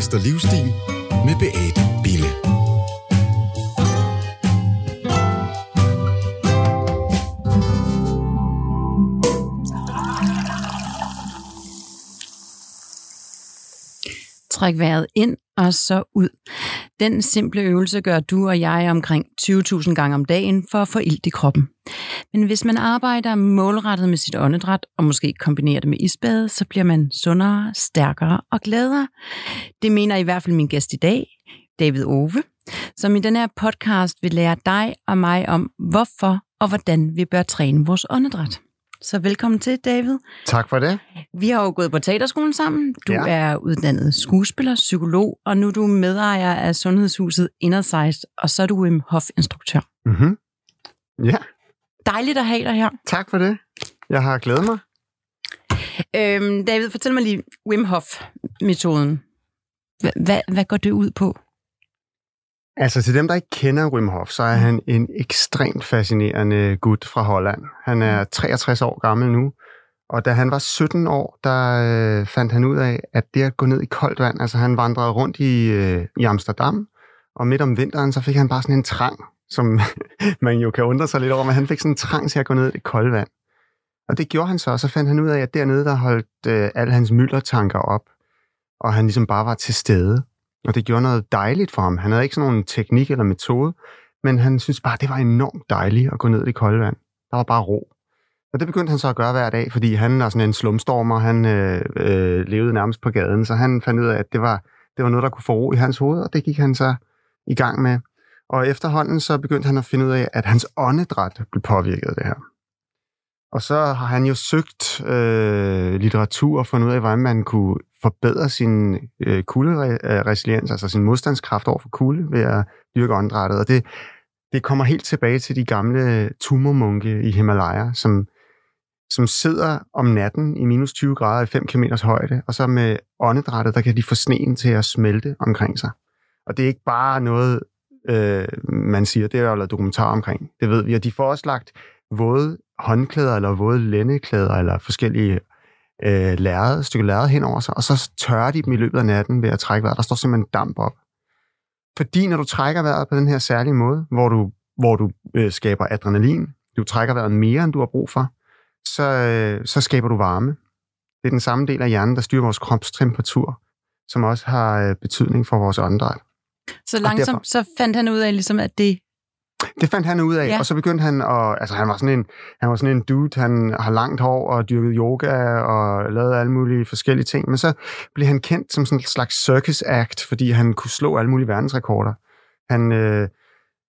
Verdensmester Livsstil med Beate Bille. Træk vejret ind og så ud. Den simple øvelse gør du og jeg omkring 20.000 gange om dagen for at få ilt i kroppen. Men hvis man arbejder målrettet med sit åndedræt, og måske kombinerer det med isbade, så bliver man sundere, stærkere og gladere. Det mener i hvert fald min gæst i dag, David Ove, som i den her podcast vil lære dig og mig om, hvorfor og hvordan vi bør træne vores åndedræt. Så velkommen til, David. Tak for det. Vi har jo gået på teaterskolen sammen. Du Ja. er uddannet skuespiller, psykolog, og nu er du medejer af sundhedshuset Innersight, og så er du Wim Hof-instruktør. Mm-hmm. Ja, Dejligt at have dig her. tak for det. Jeg har glædet mig. Øhm, David, fortæl mig lige Wim Hof-metoden. Hva- Hvad, hvad går det ud på? Altså til dem, der ikke kender Wim Hof, så er han en ekstremt fascinerende gut fra Holland. Han er 63 år gammel nu, og da han var 17 år, der øh, fandt han ud af, at det at gå ned i koldt vand, altså han vandrede rundt i, øh, i Amsterdam, og midt om vinteren, så fik han bare sådan en trang, som man jo kan undre sig lidt over, men han fik sådan en trang til at gå ned i det kolde vand. Og det gjorde han så, og så fandt han ud af, at dernede, der holdt øh, alle hans myldertanker op, og han ligesom bare var til stede. Og det gjorde noget dejligt for ham. Han havde ikke sådan nogen teknik eller metode, men han synes bare, det var enormt dejligt at gå ned i det kolde vand. Der var bare ro. Og det begyndte han så at gøre hver dag, fordi han er sådan en slumstormer, han øh, øh, levede nærmest på gaden, så han fandt ud af, at det var, det var noget, der kunne få ro i hans hoved, og det gik han så i gang med. Og efterhånden så begyndte han at finde ud af, at hans åndedræt blev påvirket af det her. Og så har han jo søgt øh, litteratur og fundet ud af, hvordan man kunne forbedre sin øh, kulderesiliens, altså sin modstandskraft over for kulde ved at dyrke åndedrættet. Og det, det kommer helt tilbage til de gamle tumormunke i Himalaya, som, som sidder om natten i minus 20 grader i 5 km højde, og så med åndedrættet, der kan de få sneen til at smelte omkring sig. Og det er ikke bare noget, øh, man siger, det er der jo lavet dokumentar omkring. Det ved vi, og de får også lagt våde håndklæder, eller våde lændeklæder, eller forskellige øh, lærred, stykke lærred hen over sig, og så tørrer de dem i løbet af natten ved at trække vejret. Der står simpelthen damp op. Fordi når du trækker vejret på den her særlige måde, hvor du, hvor du øh, skaber adrenalin, du trækker vejret mere, end du har brug for, så, øh, så skaber du varme. Det er den samme del af hjernen, der styrer vores kropstemperatur, som også har øh, betydning for vores åndedræt. Så langsomt så fandt han ud af, ligesom, at det... Det fandt han ud af, ja. Og så begyndte han at, altså han var sådan en, han var sådan en dude, han har langt hår og dyrket yoga og lavet alle mulige forskellige ting, men så blev han kendt som sådan en slags circus act, fordi han kunne slå alle mulige verdensrekorder. Han, øh,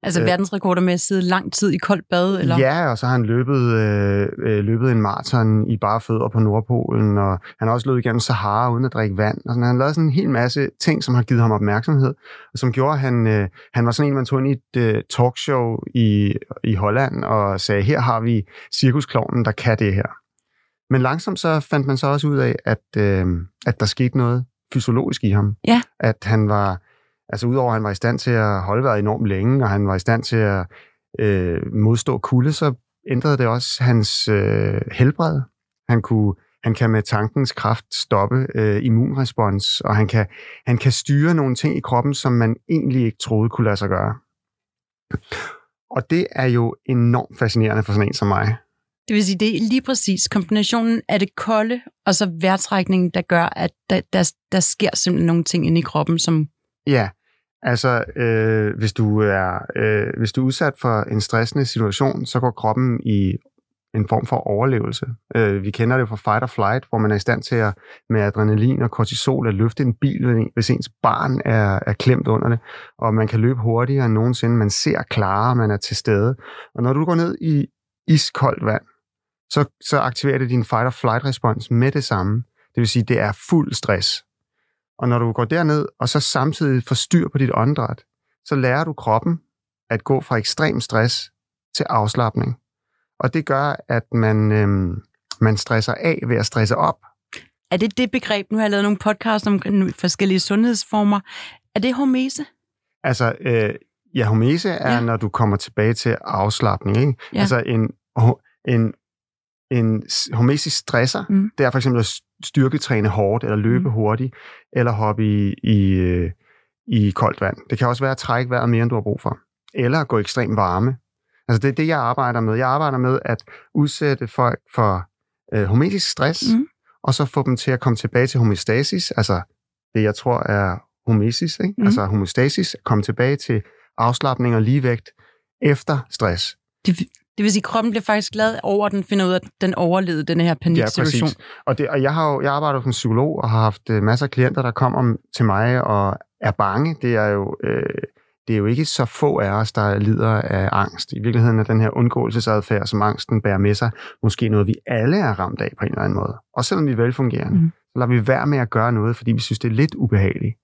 Altså Øh. verdensrekorder med at sidde lang tid i koldt bad, eller? Ja, og så har han løbet, øh, øh, løbet en maraton i bare fødder på Nordpolen, og han har også løbet igennem Sahara uden at drikke vand. Og sådan, han har lavet sådan en hel masse ting, som har givet ham opmærksomhed, og som gjorde, at han, øh, han var sådan en, man tog ind i et øh, talkshow i, i Holland og sagde, her har vi cirkusklovnen, der kan det her. Men langsomt så fandt man så også ud af, at, øh, at der skete noget fysiologisk i ham. Ja. At han var, altså udover at han var i stand til at holde vejret enormt længe, og han var i stand til at øh, modstå kulde, så ændrede det også hans øh, helbred. Han, kunne, han kan med tankens kraft stoppe øh, immunrespons, og han kan, han kan styre nogle ting i kroppen, som man egentlig ikke troede kunne lade sig gøre. Og det er jo enormt fascinerende for sådan en som mig. Det vil sige, det er lige præcis kombinationen af det kolde og så vejrtrækningen, der gør, at der, der, der sker simpelthen nogle ting inde i kroppen, som... Ja, altså øh, hvis, du er, øh, hvis du er udsat for en stressende situation, så går kroppen i en form for overlevelse. Øh, vi kender det jo fra fight or flight, hvor man er i stand til at med adrenalin og kortisol at løfte en bil, hvis ens barn er, er klemt under det, og man kan løbe hurtigere end nogensinde, man ser klarere, man er til stede. Og når du går ned i iskoldt vand, så, så aktiverer det din fight or flight respons med det samme. Det vil sige, det er fuld stress. Og når du går derned, og så samtidig får styr på dit åndedræt, så lærer du kroppen at gå fra ekstrem stress til afslappning. Og det gør, at man, øhm, man stresser af ved at stresse op. Er det det begreb, nu har jeg lavet nogle podcasts om forskellige sundhedsformer, er det hormese? Altså, øh, ja, homese er, Ja. når du kommer tilbage til afslappning. Ikke? Ja. Altså, en, en, en hormesis stresser, mm. det er for eksempel at styrketræne hårdt, eller løbe Mm. hurtigt, eller hoppe i, i, øh, i koldt vand. Det kan også være at trække vejret mere, end du har brug for. Eller at gå ekstrem varme. Altså det er det, jeg arbejder med. Jeg arbejder med at udsætte folk for øh, hormetisk stress, Mm. og så få dem til at komme tilbage til homeostasis, altså det, jeg tror er homesis, ikke? Mm. altså homeostasis, komme tilbage til afslappning og ligevægt efter stress. Det, det vil sige, at kroppen bliver faktisk glad over, at den finder ud af, at den overlevede den her paniksituation. Og, det, og jeg har jo jeg arbejder som psykolog og har haft øh, masser af klienter, der kommer til mig og er bange. Det er jo øh, det er jo ikke så få af os, der lider af angst. I virkeligheden er den her undgåelsesadfærd, som angsten bærer med sig, måske noget, vi alle er ramt af på en eller anden måde. Og selvom vi er velfungerende, mm. så lader vi være med at gøre noget, fordi vi synes, det er lidt ubehageligt.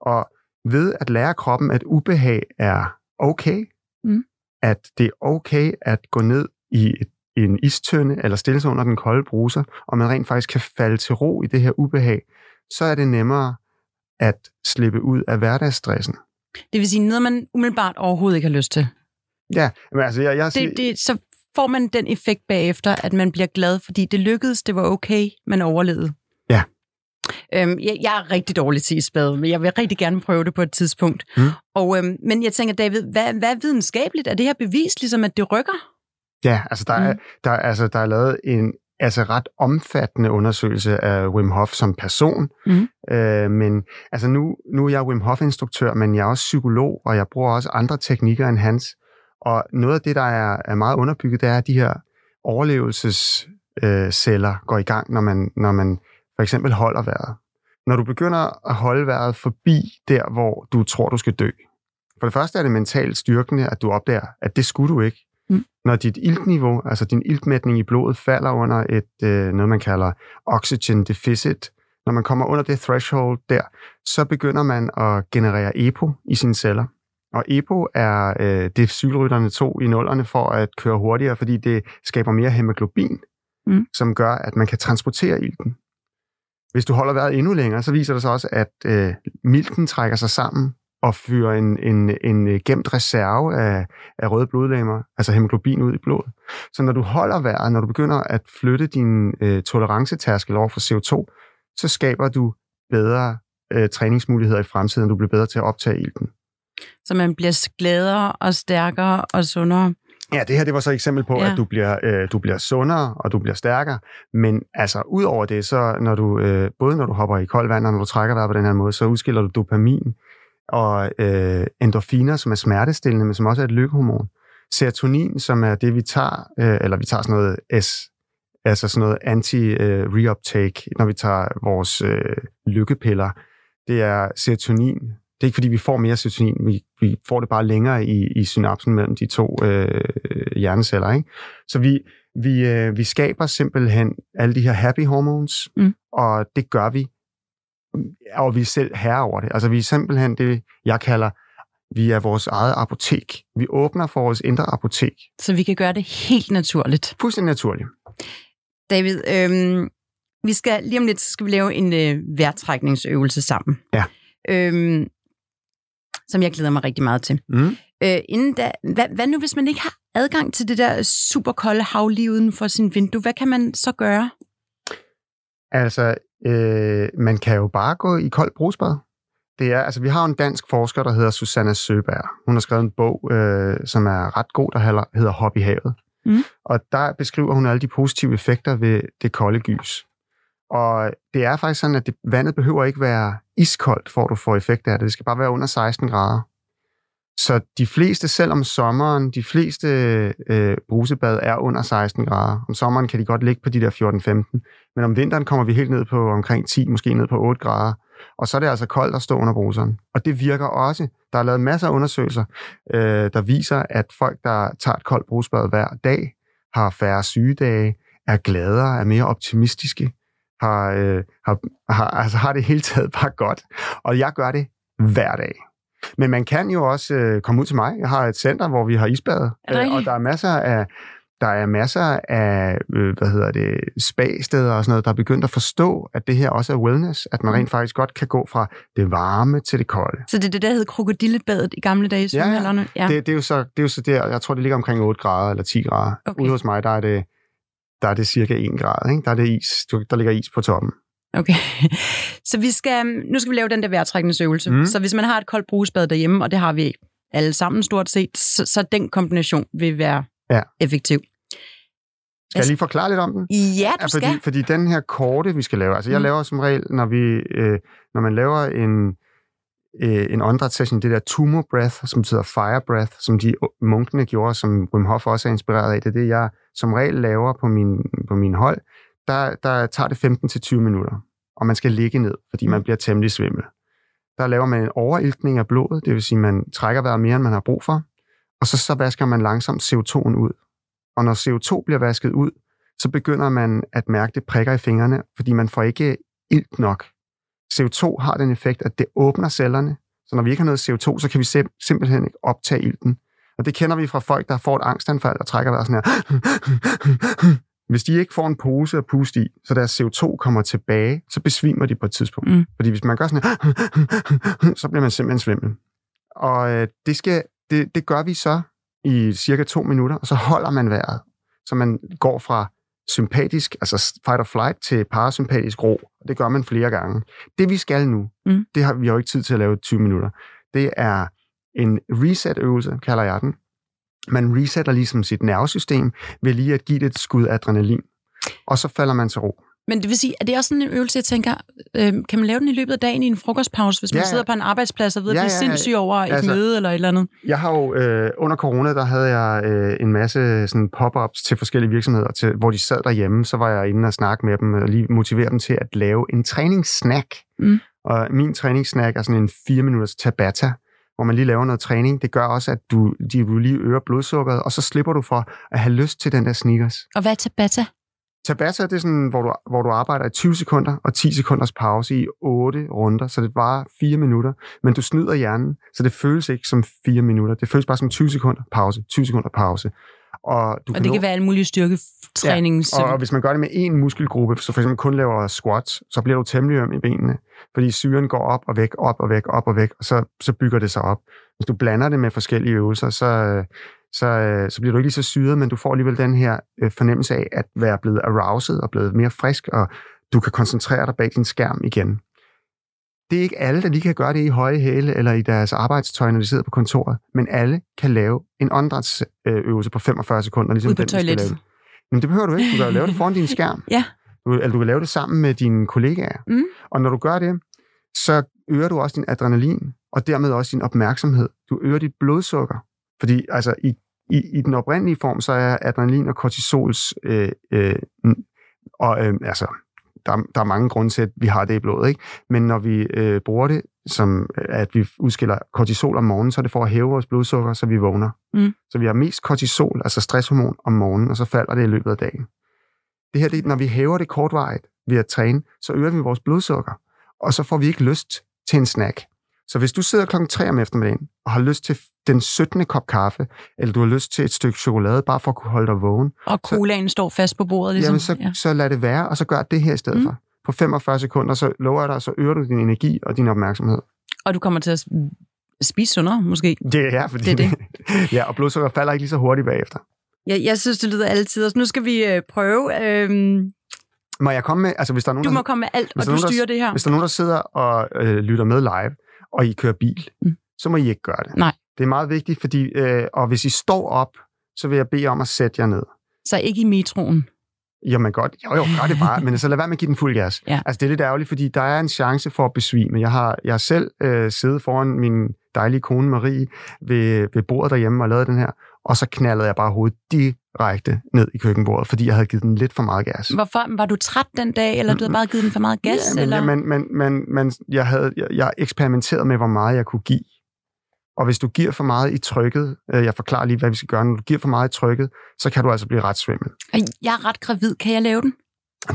Og ved at lære kroppen, at ubehag er okay, Mm. At det er okay at gå ned i et en istønde eller stille sig under den kolde bruser, og man rent faktisk kan falde til ro i det her ubehag, så er det nemmere at slippe ud af hverdagsstressen. Det vil sige noget, man umiddelbart overhovedet ikke har lyst til. Ja, men altså, jeg, jeg, Det, det, så får man den effekt bagefter, at man bliver glad, fordi det lykkedes, det var okay, man overlevede. Øhm, jeg, jeg er rigtig dårlig til isbad, men jeg vil rigtig gerne prøve det på et tidspunkt. Mm. Og, øhm, men jeg tænker, David, hvad, hvad er videnskabeligt? Er det her bevis, ligesom at det rykker? Ja, altså der, er, Mm. der, er- altså der er lavet en altså ret omfattende undersøgelse af Wim Hof som person. Mm. Øh, men altså nu, nu er jeg Wim Hof-instruktør, men jeg er også psykolog, og jeg bruger også andre teknikker end hans. Og noget af det, der er, er meget underbygget, det er, at de her overlevelsesceller øh, går i gang, når man, når man for eksempel holder vejret. Når du begynder at holde vejret forbi der, hvor du tror, du skal dø. For det første er det mentalt styrkende, at du opdager, at det skulle du ikke. Mm. Når dit iltniveau, altså din iltmætning i blodet, falder under et øh, noget, man kalder oxygen deficit, når man kommer under det threshold der, så begynder man at generere EPO i sine celler. Og EPO er øh, det cykelrytterne tog i nullerne for at køre hurtigere, fordi det skaber mere hemoglobin, Mm. som gør, at man kan transportere ilten. Hvis du holder vejret endnu længere, så viser det sig også, at øh, milten trækker sig sammen og fyrer en, en, en øh, gemt reserve af, af røde blodlegemer, altså hemoglobin ud i blodet. Så når du holder vejret, når du begynder at flytte din øh, tolerancetærskel over for CO2, så skaber du bedre øh, træningsmuligheder i fremtiden, du bliver bedre til at optage ilten. Så man bliver gladere og stærkere og sundere. Ja, det her det var så et eksempel på, Ja. at du bliver, øh, du bliver sundere, og du bliver stærkere. Men altså, ud over det, så når du, øh, både når du hopper i koldt vand, og når du trækker vejret på den her måde, så udskiller du dopamin og øh, endorfiner, som er smertestillende, men som også er et lykkehormon. Serotonin, som er det, vi tager, øh, eller vi tager sådan noget S, altså sådan noget anti-reuptake, når vi tager vores øh, lykkepiller. Det er serotonin. Det er ikke, fordi vi får mere serotonin, vi, vi får det bare længere i, i synapsen mellem de to øh, hjerneceller. Ikke? Så vi, vi, øh, vi skaber simpelthen alle de her happy hormones, Mm. og det gør vi, og vi er selv herre over det. Altså vi er simpelthen det, jeg kalder, vi er vores eget apotek. Vi åbner for vores indre apotek. Så vi kan gøre det helt naturligt. Fuldstændig naturligt. David, øhm, vi skal lige om lidt så skal vi lave en øh, vejrtrækningsøvelse sammen. Ja. Øhm, som jeg glæder mig rigtig meget til. Mm. Øh, inden da, hvad, hvad nu, hvis man ikke har adgang til det der super kolde hav lige uden for sin vindue? Hvad kan man så gøre? Altså, øh, man kan jo bare gå i koldt brugsbad. Det er, altså, vi har en dansk forsker, der hedder Susanna Søberg. Hun har skrevet en bog, øh, som er ret god, der hedder Hop i havet. Mm. Og der beskriver hun alle de positive effekter ved det kolde gys. Og det er faktisk sådan, at det, vandet behøver ikke være iskoldt, for at du får effekt af det. Det skal bare være under 16 grader. Så de fleste, selv om sommeren, de fleste øh, brusebad er under 16 grader. Om sommeren kan de godt ligge på de der 14-15. Men om vinteren kommer vi helt ned på omkring 10, måske ned på 8 grader. Og så er det altså koldt at stå under bruseren. Og det virker også. Der er lavet masser af undersøgelser, øh, der viser, at folk, der tager et koldt brusebad hver dag, har færre sygedage, er gladere, er mere optimistiske, har, øh, har, har, altså har det hele taget bare godt. Og jeg gør det hver dag. Men man kan jo også øh, komme ud til mig. Jeg har et center, hvor vi har isbad. Er det og der er masser af der er masser af, øh, hvad hedder det, spa-steder og sådan noget, der er begyndt at forstå, at det her også er wellness, at man rent faktisk godt kan gå fra det varme til det kolde. Så det er det, der hed krokodillebadet i gamle dage i Ja, ja. Ja. Det, det, er jo så, det er jo så der, jeg tror, det ligger omkring 8 grader eller 10 grader. Okay. Ude hos mig, der er det der er det cirka 1 grad. Ikke? Der er det is, der ligger is på toppen. Okay. Så vi skal, nu skal vi lave den der vejrtrækningsøvelse. Mm. Så hvis man har et koldt brusbad derhjemme, og det har vi alle sammen stort set, så, så den kombination vil være Ja. effektiv. Skal jeg lige forklare lidt om den? Ja, du Ja, skal. fordi, fordi den her korte, vi skal lave, altså jeg Mm. laver som regel, når, vi, øh, når man laver en, øh, en åndedrætssession, det der tumor breath, som betyder fire breath, som de munkene gjorde, som Wim Hof også er inspireret af, det er det, jeg som regel laver på min, på min hold, der, der tager det 15-20 minutter, og man skal ligge ned, fordi man bliver temmelig svimmel. Der laver man en overiltning af blodet, det vil sige, man trækker vejret mere, end man har brug for, og så, så vasker man langsomt CO2'en ud. Og når CO2 bliver vasket ud, så begynder man at mærke det prikker i fingrene, fordi man får ikke ilt nok. CO2 har den effekt, at det åbner cellerne, så når vi ikke har noget CO2, så kan vi sim- simpelthen ikke optage ilten. Og det kender vi fra folk, der får et angstanfald og trækker vejret sådan her. Hvis de ikke får en pose at puste i, så deres CO2 kommer tilbage, så besvimer de på et tidspunkt. Mm. Fordi hvis man gør sådan her, så bliver man simpelthen svimmel. Og øh, det, skal, det, det gør vi så i cirka to minutter, og så holder man vejret. Så man går fra sympatisk, altså fight or flight, til parasympatisk ro. Og det gør man flere gange. Det vi skal nu, Mm. det har vi jo ikke tid til at lave i 20 minutter. Det er en reset-øvelse, kalder jeg den. Man resetter ligesom sit nervesystem ved lige at give det et skud adrenalin. Og så falder man til ro. Men det vil sige, at det er også sådan en øvelse, jeg tænker, øh, kan man lave den i løbet af dagen i en frokostpause, hvis man Ja, ja. sidder på en arbejdsplads og ved at Ja, blive ja, sindssyg over et Altså- møde eller et eller andet? Jeg har jo, øh, under corona, der havde jeg øh, en masse sådan pop-ups til forskellige virksomheder, til, hvor de sad derhjemme, så var jeg inde og snakke med dem, og lige motivere dem til at lave en træningssnack. Mm. Og min træningssnack er sådan en 4 minutters tabata, hvor man lige laver noget træning. Det gør også, at du, de, du lige øger blodsukkeret, og så slipper du for at have lyst til den der sneakers. Og hvad er tabata? Tabata, det er sådan, hvor du, hvor du arbejder i 20 sekunder og 10 sekunders pause i 8 runder, så det varer 4 minutter. Men du snyder hjernen, så det føles ikke som 4 minutter. Det føles bare som 20 sekunder pause, 20 sekunder pause. Og, du Og det nå- kan være alle mulige styrketrænings... og, og hvis man gør det med én muskelgruppe, så for eksempel kun laver squats, så bliver du temmelig øm i benene, fordi syren går op og væk, op og væk, op og væk, og så, så bygger det sig op. Hvis du blander det med forskellige øvelser, så, så, øh, så bliver du ikke lige så syret, men du får alligevel den her øh, fornemmelse af at være blevet aroused og blevet mere frisk, og du kan koncentrere dig bag din skærm igen. Det er ikke alle, der lige kan gøre det i høje hæle eller i deres arbejdstøj, når de sidder på kontoret, men alle kan lave en åndedrætsøvelse på 45 sekunder, ligesom Ude på toilettet. Men det behøver du ikke. Du kan lave det foran din skærm. Ja. Du, eller du kan lave det sammen med dine kollegaer. Mm. Og når du gør det, så øger du også din adrenalin, og dermed også din opmærksomhed. Du øger dit blodsukker. Fordi altså, i, i, i den oprindelige form, så er adrenalin og kortisols... Øh, øh, og, øh, altså, der, der er mange grunde til, at vi har det i blodet. Ikke? Men når vi øh, bruger det, som øh, at vi udskiller kortisol om morgenen, så er det for at hæve vores blodsukker, så vi vågner. Mm. Så vi har mest kortisol, altså stresshormon, om morgenen, og så falder det i løbet af dagen. Det her, det, når vi hæver det kortvarigt ved at træne, så øger vi vores blodsukker, og så får vi ikke lyst til en snack. Så hvis du sidder klokken 3 om eftermiddagen og har lyst til den 17. kop kaffe, eller du har lyst til et stykke chokolade, bare for at kunne holde dig vågen, Og colaen står fast på bordet, ligesom. jamen så, ja. så lad det være, og så gør det her i stedet Mm. for. På 45 sekunder, så lover jeg dig, så øger du din energi og din opmærksomhed. Og du kommer til at spise sundere, måske. Det er fordi Det er ja, og blodsukker falder ikke lige så hurtigt bagefter. Jeg, jeg synes, det lyder altid. Så nu skal vi øh, prøve. Øhm, Må jeg komme med, altså hvis der er nogen, du der, må komme med alt, og der du er nogen, der- styrer det her. hvis der er nogen, der sidder og øh, lytter med live, og I kører bil, Mm. så må I ikke gøre det. Nej. Det er meget vigtigt, fordi, øh, og hvis I står op, så vil jeg bede om at sætte jer ned. Så ikke i metroen. Jamen godt, jo jo, gør det bare, men så lad være med at give den fuld gas. Ja. Altså det er lidt ærgerligt, fordi der er en chance for at besvime. Jeg har, jeg har selv øh, siddet foran min dejlige kone Marie ved, ved bordet derhjemme og lavet den her, og så knaldede jeg bare hovedet direkte ned i køkkenbordet, fordi jeg havde givet den lidt for meget gas. Hvorfor? Var du træt den dag, eller du havde bare givet den for meget gas? Ja, men, eller? ja, men, men, men, men jeg, havde, jeg, jeg eksperimenterede med, hvor meget jeg kunne give. Og hvis du giver for meget i trykket, øh, jeg forklarer lige, hvad vi skal gøre, når du giver for meget i trykket, så kan du altså blive ret svimmel. Jeg er ret gravid. Kan jeg lave den?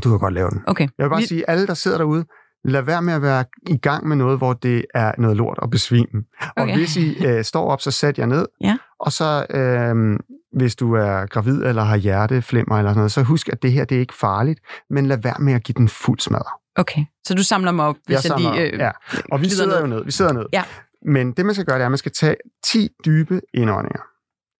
Du kan godt lave den. Okay. Jeg vil bare Vi- sige, alle, der sidder derude, lad være med at være i gang med noget, hvor det er noget lort at besvime. Og Okay. hvis I øh, står op, så sæt jer ned. Ja. Og så, øh, hvis du er gravid eller har hjerteflimmer eller sådan noget, så husk, at det her det er ikke farligt, men lad være med at give den fuld smadre. Okay. Så du samler mig op, hvis jeg, samler lige... op, Øh, ja. Og vi sidder ned. jo ned. Vi sidder ned. Ja. Men det, man skal gøre, det er, at man skal tage 10 dybe indåndinger.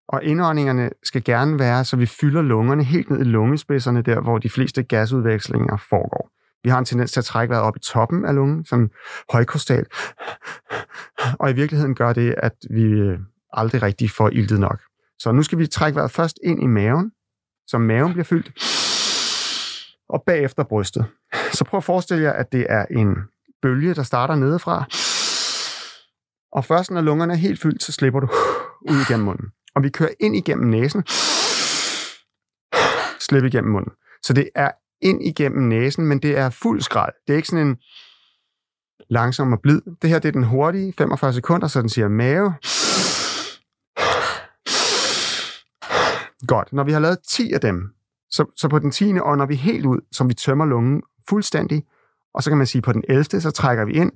Og indåndingerne skal gerne være, så vi fylder lungerne helt ned i lungespidserne, der hvor de fleste gasudvekslinger foregår. Vi har en tendens til at trække vejret op i toppen af lungen, som højkostal. Og i virkeligheden gør det, at vi øh, aldrig rigtig får iltet nok. Så nu skal vi trække vejret først ind i maven, så maven bliver fyldt, og bagefter brystet. Så prøv at forestille jer, at det er en bølge, der starter nedefra. Og først når lungerne er helt fyldt, så slipper du ud igennem munden. Og vi kører ind igennem næsen, slip igennem munden. Så det er ind igennem næsen, men det er fuld skrald. Det er ikke sådan en langsom og blid. Det her det er den hurtige, 45 sekunder, så den siger mave. Godt. Når vi har lavet 10 af dem, så, så på den 10. ånder vi helt ud, som vi tømmer lungen fuldstændig. Og så kan man sige, på den 11. så trækker vi ind.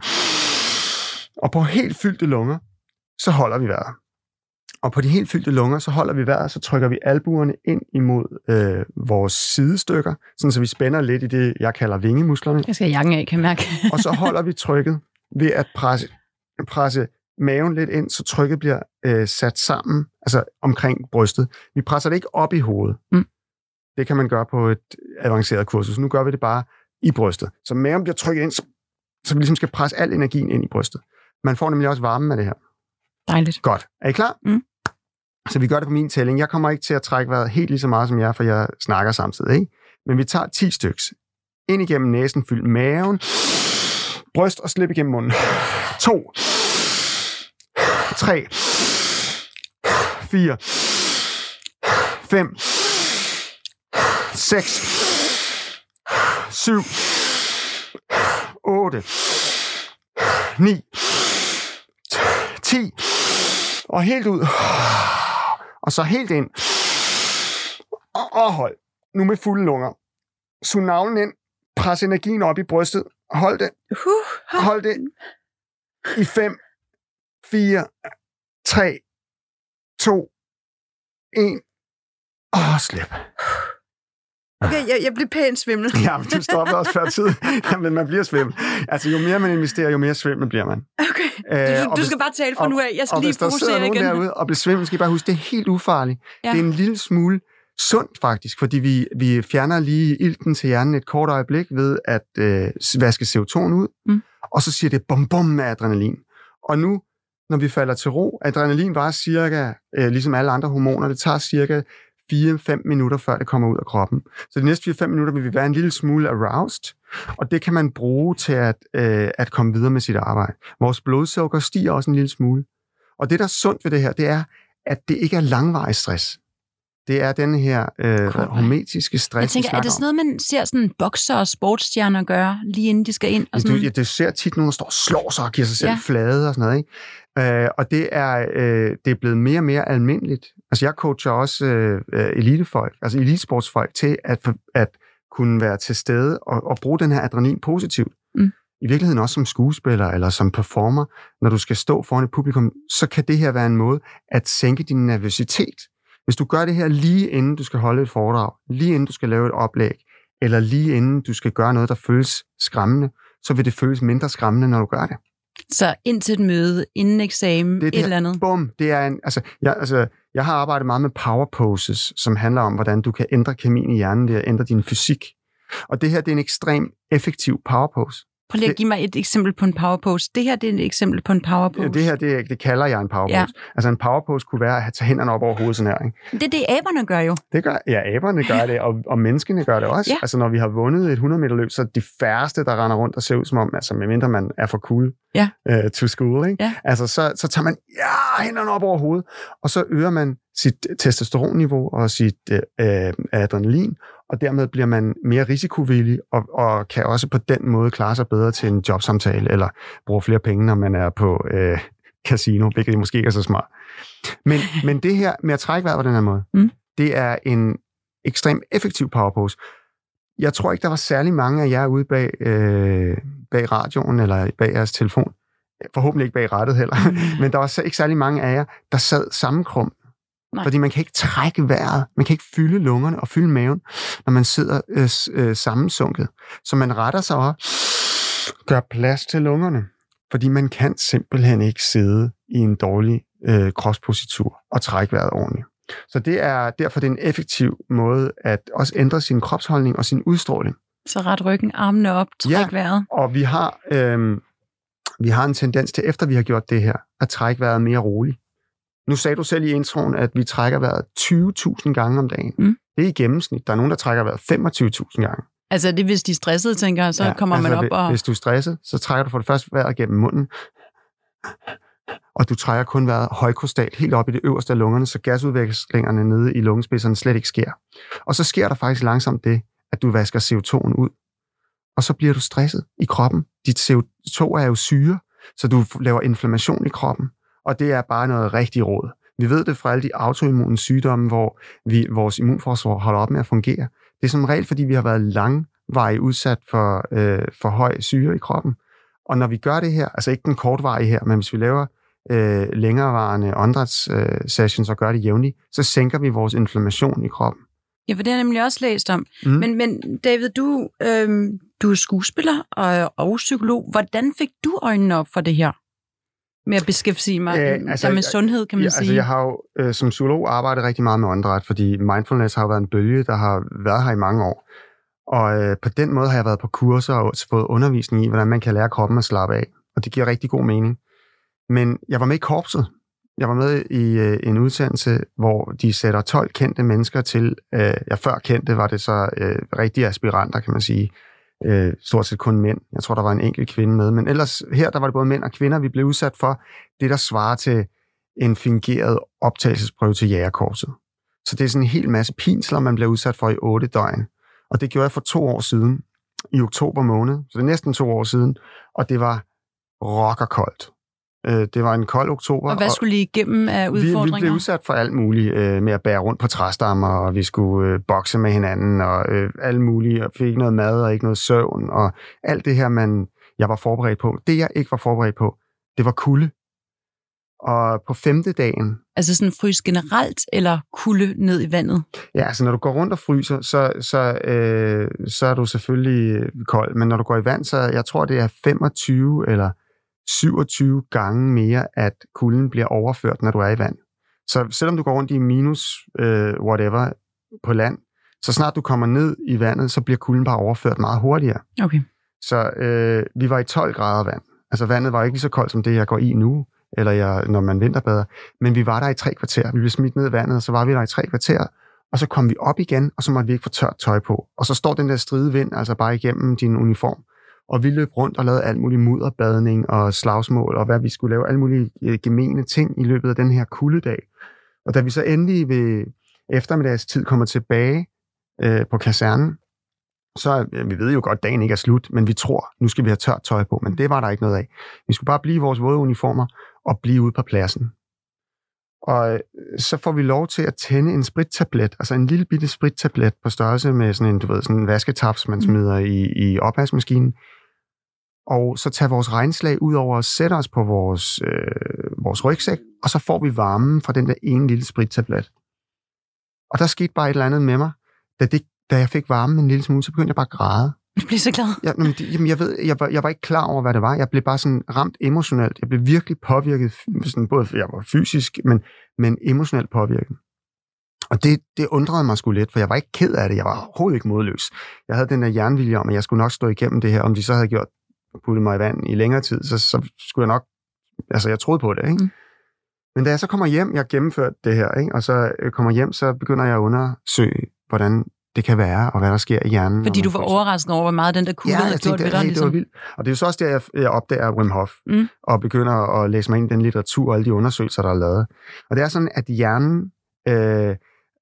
Og på helt fyldte lunger, så holder vi vejret. Og på de helt fyldte lunger, så holder vi vejret, så trykker vi albuerne ind imod øh, vores sidestykker, sådan så vi spænder lidt i det, jeg kalder vingemusklerne. Jeg skal jakken af, kan jeg mærke. og så holder vi trykket ved at presse, presse maven lidt ind, så trykket bliver øh, sat sammen, altså omkring brystet. Vi presser det ikke op i hovedet. Mm. Det kan man gøre på et avanceret kursus. Nu gør vi det bare i brystet. Så maven bliver trykket ind, så vi ligesom skal presse al energien ind i brystet. Man får nemlig også varme med det her. Dejligt. Godt. Er I klar? Mm. Så vi gør det på min tælling. Jeg kommer ikke til at trække vejret helt lige så meget som jer, for jeg snakker samtidig. Ikke? Men vi tager 10 styks. Ind igennem næsen, fyld maven. Bryst og slip igennem munden. 2. 3. 4. 5. 6. 7. 8. 9. 10. Og helt ud. Og så helt ind. Og, og hold. Nu med fulde lunger. Sug navlen ind. Pres energien op i brystet. Hold det. Hold det. I 5, 4, 3, 2, 1. Og slip. Okay, jeg, jeg bliver pænt svimmel. Ja, men du stopper også før tid. Jamen, man bliver svimmel. Altså, jo mere man investerer, jo mere svimmel bliver man. Okay. Øh, Du, og du hvis- skal bare tale fra og- nu af. Jeg skal og lige hvis der sidder fokusere nogen igen. derude og bliver svimmel, skal I bare huske, det er helt ufarligt. Ja. Det er en lille smule sundt faktisk, fordi vi, vi fjerner lige ilten til hjernen et kort øjeblik ved at øh, vaske CO2 ud, Mm. og så siger det bum bum med adrenalin. Og nu, når vi falder til ro, adrenalin var cirka, øh, ligesom alle andre hormoner, det tager cirka 4-5 minutter, før det kommer ud af kroppen. Så de næste 4-5 minutter vil vi være en lille smule aroused, og det kan man bruge til at, øh, at komme videre med sit arbejde. Vores blodsukker stiger også en lille smule. Og det, der er sundt ved det her, det er, at det ikke er langvarig stress. Det er den her øh, hormetiske stress, Jeg tænker, er det sådan noget, man ser sådan bokser og sportsstjerner gøre, lige inden de skal ind? Og sådan, Du, ja, det ser tit nogen, der står og slår sig og giver sig selv Ja. ja. flade og sådan noget. Ikke? Øh, og det er, øh, det er blevet mere og mere almindeligt. Altså jeg coacher også øh, øh, elitefolk, altså elitesportsfolk, til at, at kunne være til stede og, og bruge den her adrenalin positivt. Mm. I virkeligheden også som skuespiller eller som performer, når du skal stå foran et publikum, så kan det her være en måde at sænke din nervøsitet. Hvis du gør det her lige inden du skal holde et foredrag, lige inden du skal lave et oplæg, eller lige inden du skal gøre noget, der føles skræmmende, så vil det føles mindre skræmmende, når du gør det. Så ind til et møde, inden eksamen, Det er et det her- eller andet. Bum, det er en, altså, jeg, altså, jeg har arbejdet meget med power poses, som handler om, hvordan du kan ændre kemien i hjernen ved at ændre din fysik. Og det her, det er en ekstrem effektiv power pose. Prøv lige at give mig et eksempel på en power pose. Det her det er et eksempel på en power pose. Det her, det, det kalder jeg en power pose. Ja. Altså en power pose kunne være at tage hænderne op over hovedet sådan her. Ikke? det er det, aberne gør jo. Det gør, ja, aberne gør det, og, og menneskene gør det også. Ja. Altså når vi har vundet et 100 meter løb, så er de færreste, der render rundt og ser ud som om, altså medmindre man er for cool Ja. uh, to school, ikke? Ja. Altså så, så tager man ja, hænderne op over hovedet, og så øger man sit testosteronniveau og sit uh, adrenalin, og dermed bliver man mere risikovillig og, og kan også på den måde klare sig bedre til en jobsamtale, eller bruge flere penge, når man er på uh, casino, hvilket måske ikke er så smart. Men, men det her med at trække vejret på den her måde, Mm. det er en ekstremt effektiv power pose. Jeg tror ikke, der var særlig mange af jer ude bag, øh, bag radioen eller bag jeres telefon. Forhåbentlig ikke bag rettet heller. Men der var ikke særlig mange af jer, der sad sammenkrum. Nej. Fordi man kan ikke trække vejret. Man kan ikke fylde lungerne og fylde maven, når man sidder øh, øh, sammensunket. Så man retter sig op, gør plads til lungerne. Fordi man kan simpelthen ikke sidde i en dårlig øh, kropspositur og trække vejret ordentligt. Så det er derfor det er en effektiv måde at også ændre sin kropsholdning og sin udstråling. Så ret ryggen, armene op, træk Ja. vejret. Og vi har, øhm, vi har en tendens til, efter vi har gjort det her, at trække vejret mere roligt. Nu sagde du selv i introen, at vi trækker vejret 20.000 gange om dagen. Mm. Det er i gennemsnit. Der er nogen, der trækker vejret 25.000 gange. Altså det hvis de er stressede, tænker jeg, så ja, kommer man altså, op hvi- og... Hvis du er stresset, så trækker du for det første vejret gennem munden, og du trækker kun vejret højkostat helt op i det øverste af lungerne, så gasudvekslingerne nede i lungespidserne slet ikke sker. Og så sker der faktisk langsomt det, at du vasker CO2'en ud, og så bliver du stresset i kroppen. Dit CO2 er jo syre, så du laver inflammation i kroppen, og det er bare noget rigtig råd. Vi ved det fra alle de autoimmune sygdomme, hvor vi, vores immunforsvar holder op med at fungere. Det er som regel, fordi vi har været langvarigt udsat for, øh, for høj syre i kroppen. Og når vi gør det her, altså ikke den kortvarige her, men hvis vi laver øh, længerevarende åndedræts øh, og gør det jævnligt, så sænker vi vores inflammation i kroppen. Ja, for det har jeg nemlig også læst om. Mm. Men, men David, du, øhm, du er skuespiller og, og psykolog. Hvordan fik du øjnene op for det her? Med at beskæftige mig Øh, altså, altså, med jeg- sundhed, kan man ja, sige. Altså, jeg har jo øh, som psykolog arbejdet rigtig meget med åndedræt, fordi mindfulness har jo været en bølge, der har været her i mange år. Og øh, på den måde har jeg været på kurser og fået undervisning i, hvordan man kan lære kroppen at slappe af. Og det giver rigtig god mening. Men jeg var med i korpset. Jeg var med i øh, en udsendelse, hvor de sætter 12 kendte mennesker til. Øh, ja, før kendte var det så øh, rigtige aspiranter, kan man sige. Øh, stort set kun mænd. Jeg tror, der var en enkelt kvinde med. Men ellers her, der var det både mænd og kvinder. Vi blev udsat for det, der svarer til en fingeret optagelsesprøve til jægerkorpset. Så det er sådan en hel masse pinsler, man bliver udsat for i otte døgn. Og det gjorde jeg for to år siden, i oktober måned. Så det er næsten to år siden. Og det var rockerkoldt. Øh, Det var en kold oktober. og hvad skulle I igennem af vi, vi udfordringer? blev udsat for alt muligt øh, med at bære rundt på træstammer, og vi skulle øh, bokse med hinanden, og øh, alt muligt, og fik ikke noget mad og ikke noget søvn, og alt det her, man, jeg var forberedt på. Det, jeg ikke var forberedt på, det var kulde. Og på femte dagen, Altså sådan frys generelt, eller kulde ned i vandet? Ja, altså når du går rundt og fryser, så, så, øh, så er du selvfølgelig kold. Men når du går i vand, så jeg tror, det er 25 eller 27 gange mere, at kulden bliver overført, når du er i vand. Så selvom du går rundt i minus øh, whatever på land, så snart du kommer ned i vandet, så bliver kulden bare overført meget hurtigere. Okay. Så øh, vi var i 12 grader vand. Altså vandet var ikke lige så koldt som det, jeg går i nu, eller jeg, når man vinterbader. Men vi var der i tre kvarter. Vi blev smidt ned i vandet, og så var vi der i tre kvarter. Og så kom vi op igen, og så måtte vi ikke få tørt tøj på. Og så står den der stride vind altså bare igennem din uniform. Og vi løb rundt og lavede alt muligt mudderbadning og slagsmål, og hvad vi skulle lave, alle mulige øh, gemene ting i løbet af den her kuldedag. Og da vi så endelig ved eftermiddagstid kommer tilbage øh, på kasernen, så øh, vi ved jo godt, at dagen ikke er slut, men vi tror, nu skal vi have tørt tøj på, men det var der ikke noget af. Vi skulle bare blive i vores våde uniformer og blive ude på pladsen. Og øh, så får vi lov til at tænde en sprittablet, altså en lille bitte sprittablet på størrelse med sådan en, du ved, sådan en vasketaps, man smider i, i opvaskemaskinen. Og så tage vores regnslag ud over og sætte os på vores, øh, vores rygsæk, og så får vi varmen fra den der ene lille sprittablet. Og der skete bare et eller andet med mig. Da, det, da jeg fik varmen en lille smule, så begyndte jeg bare at græde. Jeg bliver så glad. Jeg, jamen, det, jamen, jeg, ved, jeg, var, jeg var ikke klar over, hvad det var. Jeg blev bare sådan ramt emotionelt. Jeg blev virkelig påvirket, sådan, både jeg var fysisk, men, men emotionelt påvirket. Og det, det undrede mig sgu lidt, for jeg var ikke ked af det. Jeg var overhovedet ikke modløs. Jeg havde den der jernvilje om, at jeg skulle nok stå igennem det her. Om de så havde gjort puttet mig i vand i længere tid, så, så skulle jeg nok... Altså, jeg troede på det, ikke? Mm. Men da jeg så kommer hjem, jeg har gennemført det her, ikke? og så øh, kommer hjem, så begynder jeg at undersøge, hvordan det kan være, og hvad der sker i hjernen. Fordi du var fryser. overrasket over, hvor meget den der kulde Ja, havde jeg gjort ved dig. hey, det var Ligesom. vildt. Og det er jo så også der, jeg, jeg opdager Wim Hof, Mm. og begynder at læse mig ind i den litteratur og alle de undersøgelser, der er lavet. Og det er sådan, at hjernen, øh,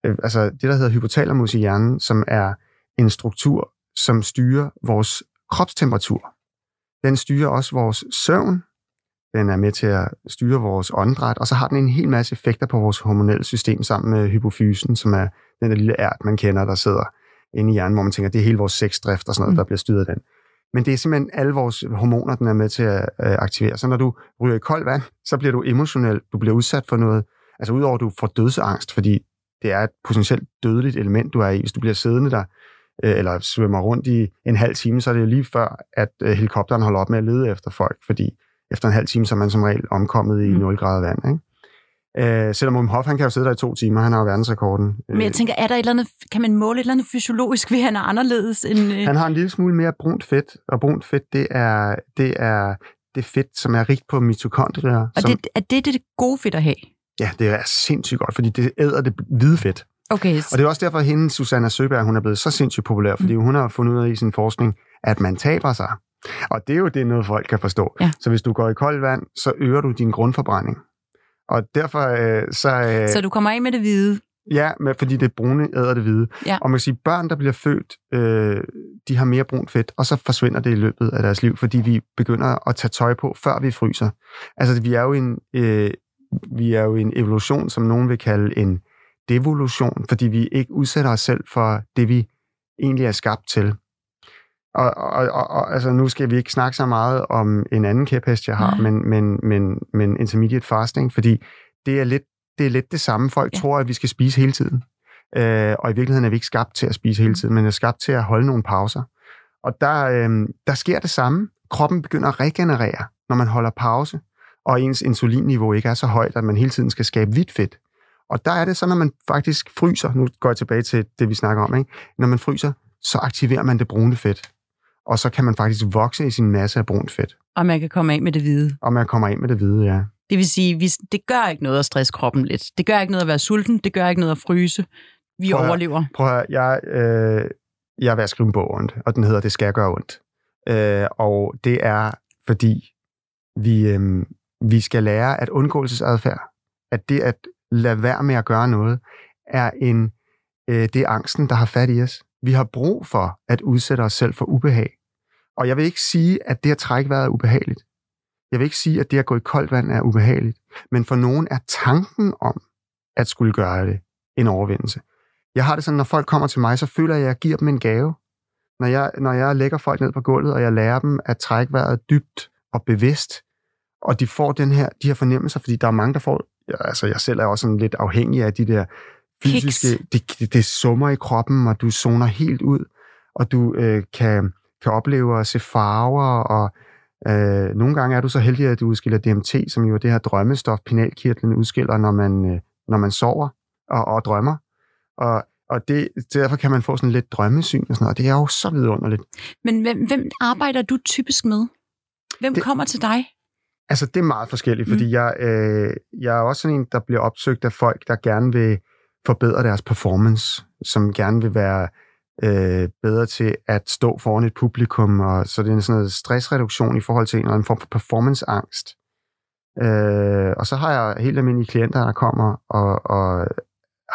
øh, altså det, der hedder hypotalamus i hjernen, som er en struktur, som styrer vores kropstemperatur. Den styrer også vores søvn, den er med til at styre vores åndedræt, og så har den en hel masse effekter på vores hormonelle system sammen med hypofysen, som er den der lille ært, man kender, der sidder inde i hjernen, hvor man tænker, det er hele vores sexdrift og sådan noget, Mm. der bliver styret af den. Men det er simpelthen alle vores hormoner, den er med til at øh, aktivere. Så når du ryger i koldt vand, så bliver du emotionel, du bliver udsat for noget, altså udover at du får dødsangst, fordi det er et potentielt dødeligt element, du er i. Hvis du bliver siddende der, øh, eller svømmer rundt i en halv time, så er det jo lige før, at øh, helikopteren holder op med at lede efter folk, fordi efter en halv time, så er man som regel omkommet i Mm. 0 grader vand. Ikke? Øh, selvom Wim Hof, han kan jo sidde der i to timer, han har jo verdensrekorden. Men jeg tænker, er der et eller andet, kan man måle et eller andet fysiologisk ved, at han er anderledes end... Øh... Han har en lille smule mere brunt fedt, og brunt fedt, det er, det er det fedt, som er rigt på mitokondrier. Og som, det, er det det gode fedt at have? Ja, det er sindssygt godt, fordi det æder det hvide fedt. Okay. Og det er også derfor, at hende, Susanna Søberg, hun er blevet så sindssygt populær, fordi mm. hun har fundet ud af i sin forskning, at man taber sig. Og det er jo det, noget folk kan forstå. Ja. Så hvis du går i koldt vand, så øger du din grundforbrænding. Og derfor øh, så... Øh, Så du kommer af med det hvide? Ja, med, fordi det brune æder det hvide. Ja. Og man kan sige, børn, der bliver født, øh, de har mere brunt fedt, og så forsvinder det i løbet af deres liv, fordi vi begynder at tage tøj på, før vi fryser. Altså, vi er jo en, øh, vi er jo en evolution, som nogen vil kalde en devolution, fordi vi ikke udsætter os selv for det, vi egentlig er skabt til. Og, og, og, og altså, nu skal vi ikke snakke så meget om en anden kæphest, jeg har, Nej. men, men, men, men intermediate fasting, fordi det er lidt det, er lidt det samme. Folk Ja. tror, at vi skal spise hele tiden. Øh, og i virkeligheden er vi ikke skabt til at spise hele tiden, men er skabt til at holde nogle pauser. Og der, øh, der sker det samme. Kroppen begynder at regenerere, når man holder pause, og ens insulinniveau ikke er så højt, at man hele tiden skal skabe hvidt fedt. Og der er det så, når man faktisk fryser, nu går jeg tilbage til det, vi snakker om, ikke? når man fryser, så aktiverer man det brune fedt. Og så kan man faktisk vokse i sin masse af brunt fedt. Og man kan komme af med det hvide. Og man kommer ind med det hvide, ja. Det vil sige, det gør ikke noget at stresse kroppen lidt. Det gør ikke noget at være sulten. Det gør ikke noget at fryse. Vi Prøv at overlever. Prøv at høre, jeg, øh, jeg er ved at skrive en bog ondt, og den hedder Det skal gøre ondt. Øh, og det er, fordi vi, øh, vi skal lære, at undgåelsesadfærd, at det at lade være med at gøre noget, er en, øh, det er angsten, der har fat i os. Vi har brug for at udsætte os selv for ubehag. Og jeg vil ikke sige, at det at trække vejret er ubehageligt. Jeg vil ikke sige, at det at gå i koldt vand er ubehageligt. Men for nogen er tanken om at skulle gøre det en overvindelse. Jeg har det sådan, når folk kommer til mig, så føler jeg, at jeg giver dem en gave. Når jeg, når jeg lægger folk ned på gulvet, og jeg lærer dem at trække vejret dybt og bevidst, og de får den her, de her fornemmelser, fordi der er mange, der får, altså jeg selv er også sådan lidt afhængig af de der fysiske, det, det, det summer i kroppen, og du zoner helt ud, og du øh, kan, kan opleve at se farver, og øh, nogle gange er du så heldig, at du udskiller DMT, som jo er det her drømmestof, pinalkirtlen udskiller, når man, øh, når man sover og, og drømmer. Og, og det, derfor kan man få sådan lidt drømmesyn og sådan noget, og det er jo så vidunderligt. Men hvem, hvem arbejder du typisk med? Hvem. Det- kommer til dig? Altså, det er meget forskelligt, fordi Mm. jeg, øh, jeg er også sådan en, der bliver opsøgt af folk, der gerne vil forbedre deres performance, som gerne vil være øh, bedre til at stå foran et publikum, og så det er sådan noget stressreduktion i forhold til en eller anden form for performanceangst. Øh, og så har jeg helt almindelige klienter, der kommer og, og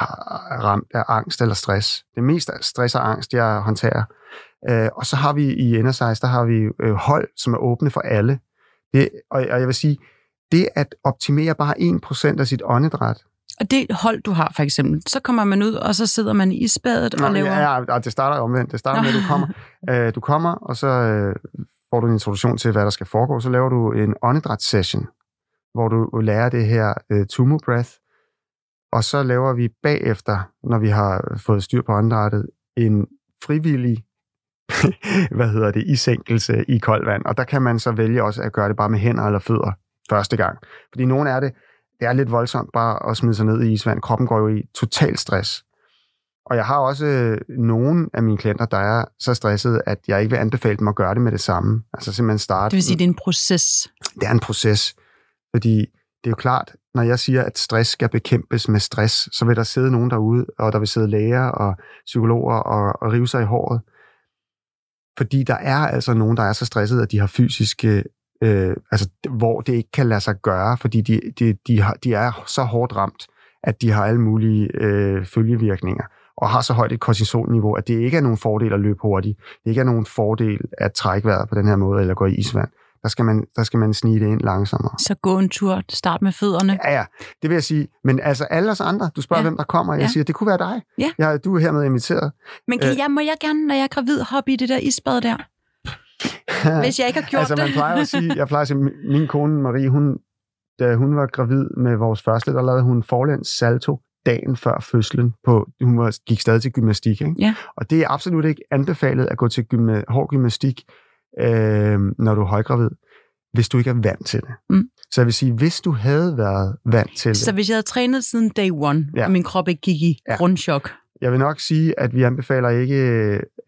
er ramt af angst eller stress. Det mest er stress og angst, jeg håndterer. Øh, og så har vi i Energize, der har vi øh, hold, som er åbne for alle. Det, og, og jeg vil sige, det at optimere bare 1% af sit åndedræt, Og det hold, du har for eksempel, så kommer man ud, og så sidder man i isbadet og Nå, laver... ja, ja, det starter omvendt. Det starter med, at du kommer, øh, du kommer og så øh, får du en introduktion til, hvad der skal foregå. Så laver du en åndedrætssession, hvor du lærer det her øh, Tumu Breath. Og så laver vi bagefter, når vi har fået styr på åndedrættet, en frivillig hvad hedder det, isænkelse i koldt vand. Og der kan man så vælge også at gøre det bare med hænder eller fødder første gang. Fordi nogle er det, det er lidt voldsomt bare at smide sig ned i isvand. Kroppen går jo i total stress. Og jeg har også øh, nogle af mine klienter, der er så stressede, at jeg ikke vil anbefale dem at gøre det med det samme. Altså simpelthen starte. Det vil sige, det er en proces. det er en proces. Fordi det er jo klart, når jeg siger, at stress skal bekæmpes med stress, så vil der sidde nogen derude, og der vil sidde læger og psykologer og, og rive sig i håret. Fordi der er altså nogen, der er så stresset, at de har fysiske, øh, altså hvor det ikke kan lade sig gøre, fordi de, de, de, har, de er så hårdt ramt, at de har alle mulige øh, følgevirkninger, og har så højt et kortisolniveau, at det ikke er nogen fordel at løbe hurtigt. Det ikke er nogen fordel at trække vejret på den her måde, eller gå i isvand. Der skal man, der skal man snige det ind langsommere. Så gå en tur, start med fødderne. Ja, ja, det vil jeg sige. Men altså alle os andre, du spørger, Ja. hvem der kommer, jeg Ja. siger, det kunne være dig. Ja. Jeg, du er hermed inviteret. Men kan Øh. jeg, må jeg gerne, når jeg er gravid, hoppe i det der isbad der? Hvis jeg ikke har gjort altså, man det. plejer at sige, jeg plejer at sige, min- min kone Marie, hun, da hun var gravid med vores første, der lavede hun forlæns salto dagen før fødslen. På, hun var, gik stadig til gymnastik. Ikke? Ja. Og det er absolut ikke anbefalet at gå til gymna, hård gymnastik, øh, når du er højgravid. hvis du ikke er vant til det. Mm. Så jeg vil sige, hvis du havde været vant til det, Så hvis jeg havde trænet siden day one, Ja. og min krop ikke gik i Ja. grundchok, jeg vil nok sige, at vi anbefaler ikke,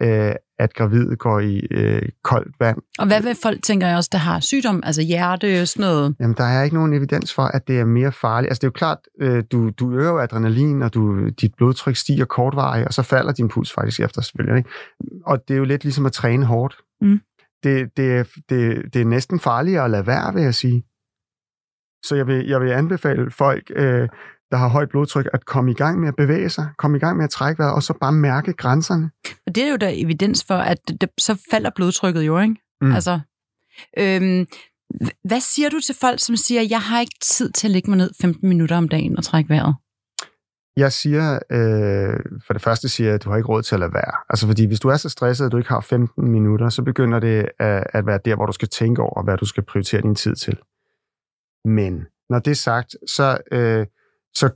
øh, at gravide går i øh, koldt vand. og hvad vil folk, tænker jeg også, der har sygdom, altså hjerte, sådan noget? Jamen, der er ikke nogen evidens for, at det er mere farligt. Altså, det er jo klart, øh, du, du øger adrenalin, og du, dit blodtryk stiger kortvarigt, og så falder din puls faktisk efter, selvfølgelig. Ikke? Og det er jo lidt ligesom at træne hårdt. Mm. Det, det, er, det, det er næsten farligere at lade være, vil jeg sige. Så jeg vil, jeg vil anbefale folk, øh, der har højt blodtryk, at komme i gang med at bevæge sig, komme i gang med at trække vejret, og så bare mærke grænserne. Og det er jo der evidens for, at det, så falder blodtrykket jo, ikke? Mm. Altså, øhm, hvad siger du til folk, som siger, jeg har ikke tid til at lægge mig ned 15 minutter om dagen og trække vejret? Jeg siger, øh, for det første siger jeg, at du har ikke råd til at lade være. Altså fordi hvis du er så stresset, at du ikke har 15 minutter, så begynder det at, at være der, hvor du skal tænke over, hvad du skal prioritere din tid til. Men når det er sagt, så, øh, så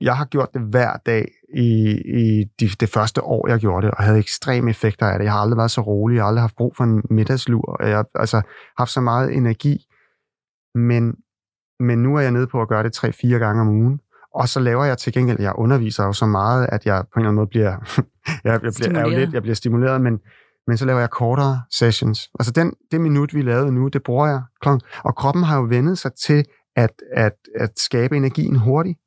jeg har gjort det hver dag i, i de, det første år, jeg gjorde det, og havde ekstreme effekter af det. Jeg har aldrig været så rolig, jeg har aldrig haft brug for en middagslur, jeg har altså, haft så meget energi. Men, men nu er jeg nede på at gøre det 3-4 gange om ugen. Og så laver jeg til gengæld, jeg underviser jo så meget, at jeg på en eller anden måde bliver, jeg, jeg bliver, er jo lidt, jeg bliver stimuleret, men, men så laver jeg kortere sessions. Altså den, det minut, vi lavede nu, det bruger jeg. Og kroppen har jo vendet sig til at, at, at skabe energien hurtigt.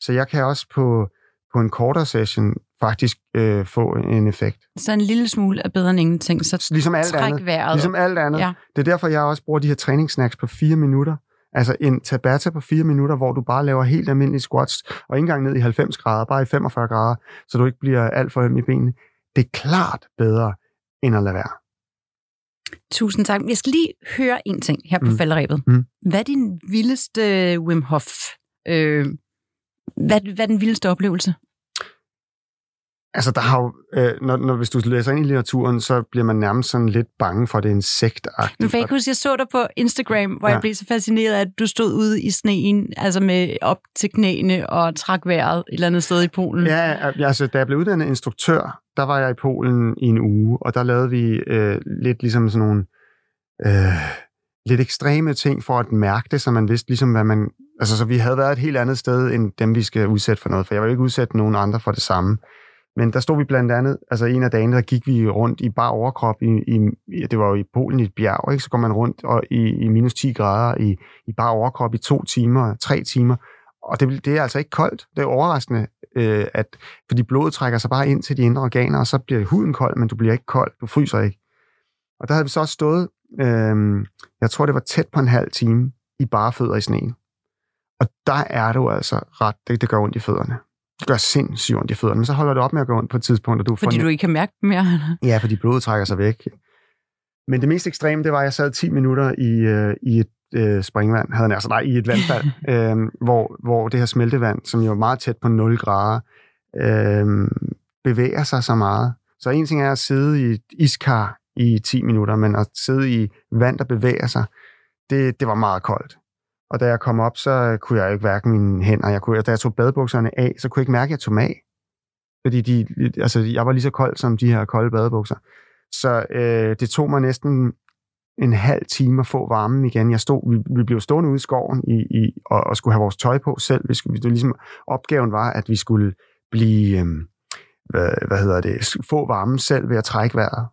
Så jeg kan også på, på en kortere session faktisk øh, få en effekt. Så en lille smule er bedre end ingenting, så Ligesom alt træk andet. vejret. Ligesom alt andet. Ja. Det er derfor, jeg også bruger de her træningssnacks på fire minutter. Altså en Tabata på fire minutter, hvor du bare laver helt almindelige squats, og ikke engang ned i 90 grader, bare i 45 grader, så du ikke bliver alt for øm i benene. Det er klart bedre, end at lade være. Tusind tak. Jeg skal lige høre en ting her på mm. falderæbet. Mm. Hvad er din vildeste Wim Hof? Øh, hvad, hvad er den vildeste oplevelse? Altså, der har jo, øh, når, når, hvis du læser ind i litteraturen, så bliver man nærmest sådan lidt bange for, at det er en sektagtigt. Nu kan jeg huske, jeg så dig på Instagram, hvor Ja. jeg blev så fascineret af, at du stod ude i sneen, altså med op til knæene og trak vejret et eller andet sted i Polen. Ja, ja, altså, da jeg blev uddannet instruktør, der var jeg i Polen i en uge, og der lavede vi øh, lidt ligesom sådan nogle øh, lidt ekstreme ting for at mærke det, så man vidste ligesom, hvad man... Altså, så vi havde været et helt andet sted, end dem, vi skal udsætte for noget, for jeg vil ikke udsætte nogen andre for det samme. Men der stod vi blandt andet, altså en af dagene, der gik vi rundt i bare overkrop, i, i, det var jo i Polen i et bjerg, ikke? så går man rundt og i, i minus 10 grader i, i bare overkrop i to timer, tre timer, og det, det er altså ikke koldt. Det er overraskende, øh, at, fordi blodet trækker sig bare ind til de indre organer, og så bliver huden kold, men du bliver ikke kold, du fryser ikke. Og der havde vi så også stået, øh, jeg tror det var tæt på en halv time, i bare fødder i sneen. Og der er du altså ret, det, det gør ondt i fødderne. Gør sindssygt ondt i fødderne, men så holder det op med at gøre ondt på et tidspunkt, og du Fordi får du ikke kan mærke dem mere. Ja, fordi blodet trækker sig væk. Men det mest ekstreme, det var, at jeg sad 10 minutter i, øh, i et øh, springvand, havde altså, nej, i et vandfald, øh, hvor, hvor det her smeltevand, som jo er meget tæt på 0 grader, øh, bevæger sig så meget. Så en ting er at sidde i et iskar i 10 minutter, men at sidde i vand, der bevæger sig, det, det var meget koldt. Og da jeg kom op, så kunne jeg ikke hverken mine hænder. Jeg kunne, da jeg tog badebukserne af, så kunne jeg ikke mærke, at jeg tog dem af. Fordi de, altså, jeg var lige så kold som de her kolde badebukser. Så øh, det tog mig næsten en halv time at få varmen igen. Jeg stod, vi, vi blev stående ude i skoven i, i, og, og skulle have vores tøj på selv. Vi skulle, det ligesom, opgaven var, at vi skulle blive, øh, hvad, hvad hedder det, få varmen selv ved at trække vejret.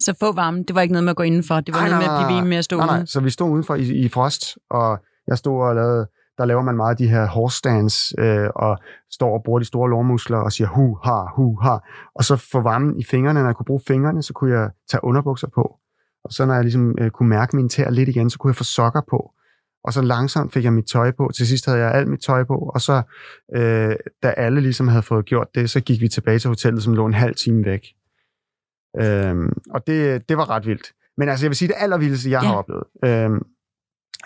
Så få varme, det var ikke noget med at gå indenfor. Det var Ej, noget med nej, at blive nej, ved med at stå Nej, nej, ude. så vi stod udenfor i, i frost, og jeg stod og lavede, der laver man meget af de her horse stands, øh, og står og bruger de store lårmuskler og siger hu, ha, hu, ha. Og så få varmen i fingrene, når jeg kunne bruge fingrene, så kunne jeg tage underbukser på. Og så når jeg ligesom øh, kunne mærke min tær lidt igen, så kunne jeg få sokker på. Og så langsomt fik jeg mit tøj på. Til sidst havde jeg alt mit tøj på, og så, øh, da alle ligesom havde fået gjort det, så gik vi tilbage til hotellet, som lå en halv time væk. Øhm, og det, det var ret vildt. Men altså, jeg vil sige, det allervildeste, jeg Ja. har oplevet, øhm,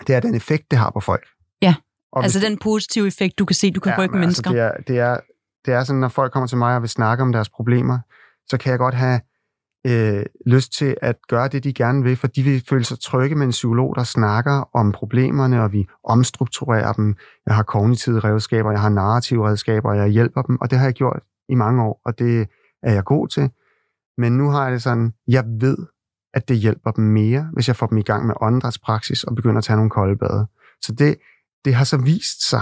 det er den effekt, det har på folk. Ja, og Altså hvis- den positive effekt, du kan se, du kan rykke men mennesker. Altså, det, er, det, er, det er sådan, når folk kommer til mig og vil snakke om deres problemer, så kan jeg godt have øh, lyst til at gøre det, de gerne vil, for de vil føle sig trygge med en psykolog, der snakker om problemerne, og vi omstrukturerer dem. Jeg har kognitive redskaber, jeg har narrative redskaber, og jeg hjælper dem, og det har jeg gjort i mange år, og det er jeg god til. Men nu har jeg det sådan, jeg ved, at det hjælper dem mere, hvis jeg får dem i gang med åndedrætspraksis og begynder at tage nogle kolde bade. Så det, det har så vist sig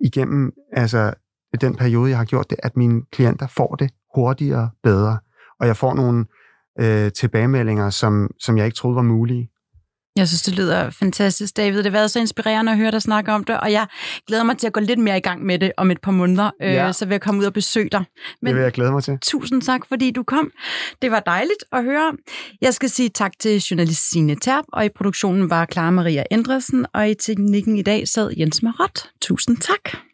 igennem altså, den periode, jeg har gjort det, at mine klienter får det hurtigere, bedre. Og jeg får nogle øh, tilbagemeldinger, som, som jeg ikke troede var mulige. Jeg synes, det lyder fantastisk, David. Det har været så inspirerende at høre dig snakke om det, og jeg glæder mig til at gå lidt mere i gang med det om et par måneder, øh, ja. så vil jeg komme ud og besøge dig. Men det vil jeg glæde mig til. Tusind tak, fordi du kom. Det var dejligt at høre. Jeg skal sige tak til journalist Signe Terp, og i produktionen var Clara Maria Endresen, og i teknikken i dag sad Jens Marot. Tusind tak.